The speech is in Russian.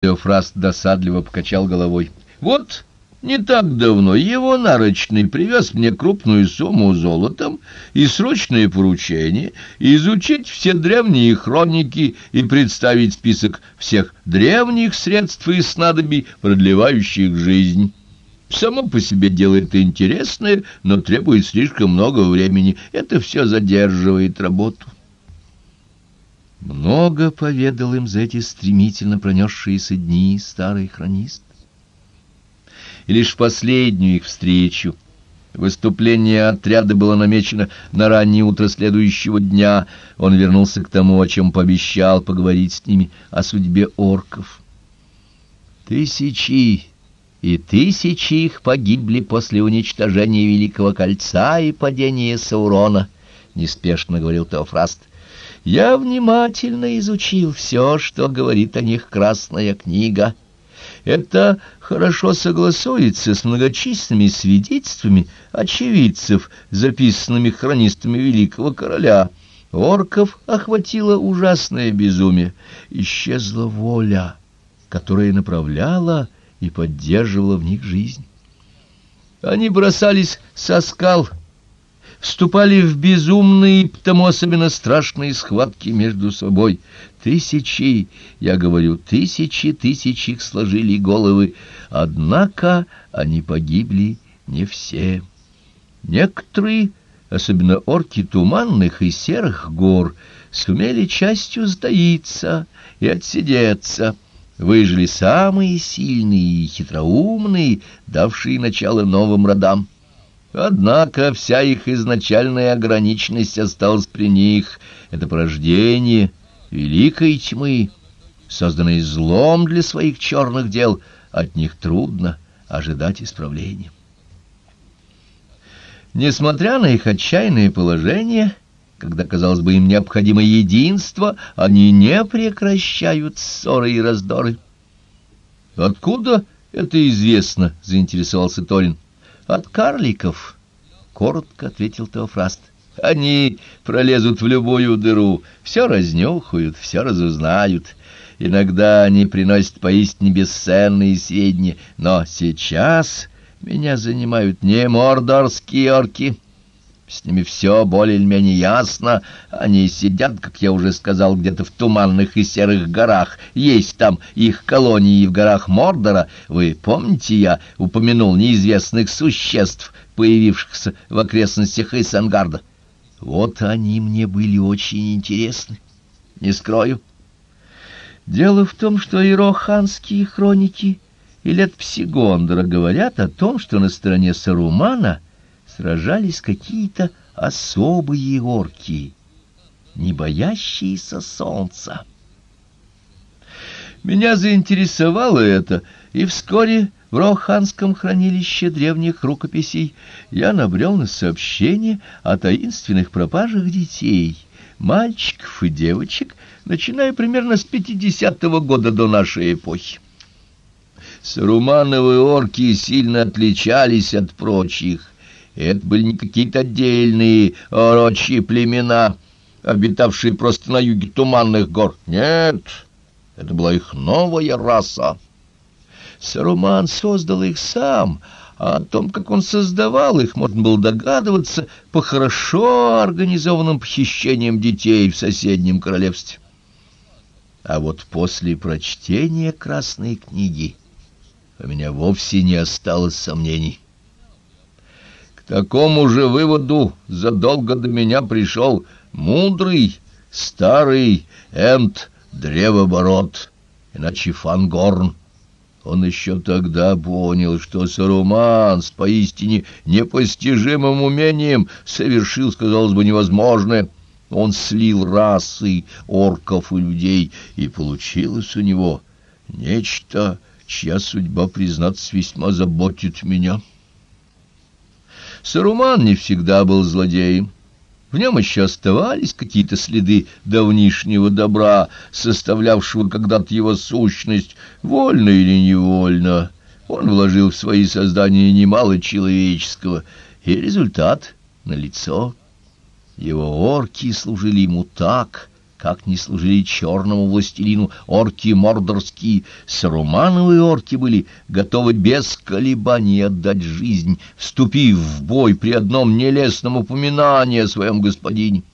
Теофраст досадливо покачал головой. «Вот не так давно его нарочный привез мне крупную сумму золотом и срочное поручение изучить все древние хроники и представить список всех древних средств и снадобий, продлевающих жизнь». Само по себе дело это интересное, но требует слишком много времени. Это все задерживает работу. Много поведал им за эти стремительно пронесшиеся дни старый хронист. И лишь в последнюю их встречу выступление отряда было намечено на раннее утро следующего дня. Он вернулся к тому, о чем пообещал поговорить с ними, о судьбе орков. Тысячи и тысячи их погибли после уничтожения Великого Кольца и падения Саурона, — неспешно говорил Теофраст. Я внимательно изучил все, что говорит о них Красная книга. Это хорошо согласуется с многочисленными свидетельствами очевидцев, записанными хронистами великого короля. Орков охватило ужасное безумие. Исчезла воля, которая направляла и поддерживала в них жизнь. Они бросались со скал, вступали в безумные, потому особенно страшные схватки между собой. Тысячи, я говорю, тысячи тысяч их сложили головы, однако они погибли не все. Некоторые, особенно орки туманных и серых гор, сумели частью сдаиться и отсидеться, выжили самые сильные и хитроумные, давшие начало новым родам. Однако вся их изначальная ограниченность осталась при них. Это порождение великой тьмы, созданной злом для своих черных дел. От них трудно ожидать исправления. Несмотря на их отчаянное положение, когда, казалось бы, им необходимо единство, они не прекращают ссоры и раздоры. «Откуда это известно?» — заинтересовался Торин. От карликов, — коротко ответил Теофраст. Они пролезут в любую дыру, все разнюхают, все разузнают. Иногда они приносят поистине бесценные сведения, но сейчас меня занимают не мордорские орки. С ними все более или менее ясно. Они сидят, как я уже сказал, где-то в туманных и серых горах. Есть там их колонии в горах Мордора. Вы помните, я упомянул неизвестных существ, появившихся в окрестностях Исангарда? Вот они мне были очень интересны. Не скрою. Дело в том, что ироханские хроники и Гондора говорят о том, что на стороне Сарумана — сражались какие-то особые орки, не боящиеся солнца. Меня заинтересовало это, и вскоре в Роханском хранилище древних рукописей я набрел на сообщение о таинственных пропажах детей, мальчиков и девочек, начиная примерно с 50-го года до нашей эпохи. Сарумановые орки сильно отличались от прочих, это были не какие-то отдельные орочьи племена, обитавшие просто на юге туманных гор. Нет, это была их новая раса. Саруман создал их сам, а о том, как он создавал их, можно было догадываться по хорошо организованным похищениям детей в соседнем королевстве. А вот после прочтения Красной книги у меня вовсе не осталось сомнений такому же выводу задолго до меня пришел мудрый старый Энт Древоборот, иначе Фангорн. Он еще тогда понял, что Саруман с поистине непостижимым умением совершил, казалось бы, невозможное. Он слил расы орков и людей, и получилось у него нечто, чья судьба, признаться, весьма заботит меня». Саруман не всегда был злодеем. В нем еще оставались какие-то следы давнишнего добра, составлявшего когда-то его сущность, вольно или невольно. Он вложил в свои создания немало человеческого, и результат налицо. Его орки служили ему так, как не служили черному властелину орки мордорские, сарумановые орки были готовы без колебаний отдать жизнь, вступив в бой при одном нелестном упоминании о своем господине.